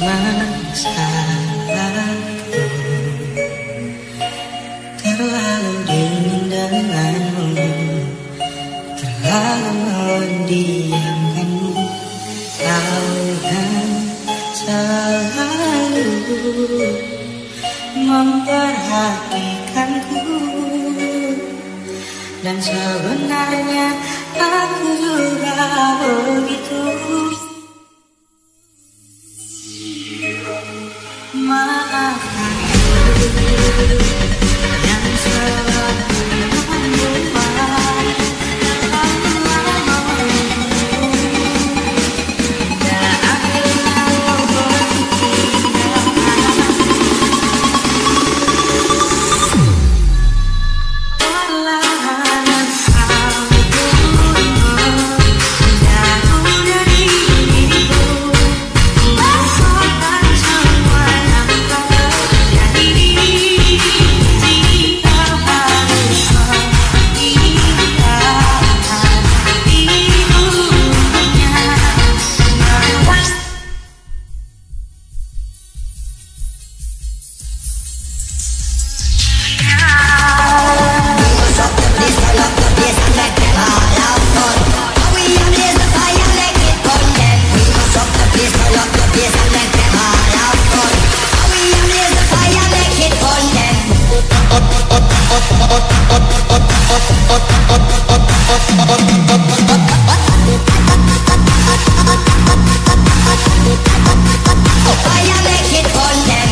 Terlalu Terlalu Kau kan selalu Memperhatikanku. Dan sebenarnya aku juga begitu. Oh, I am making for them.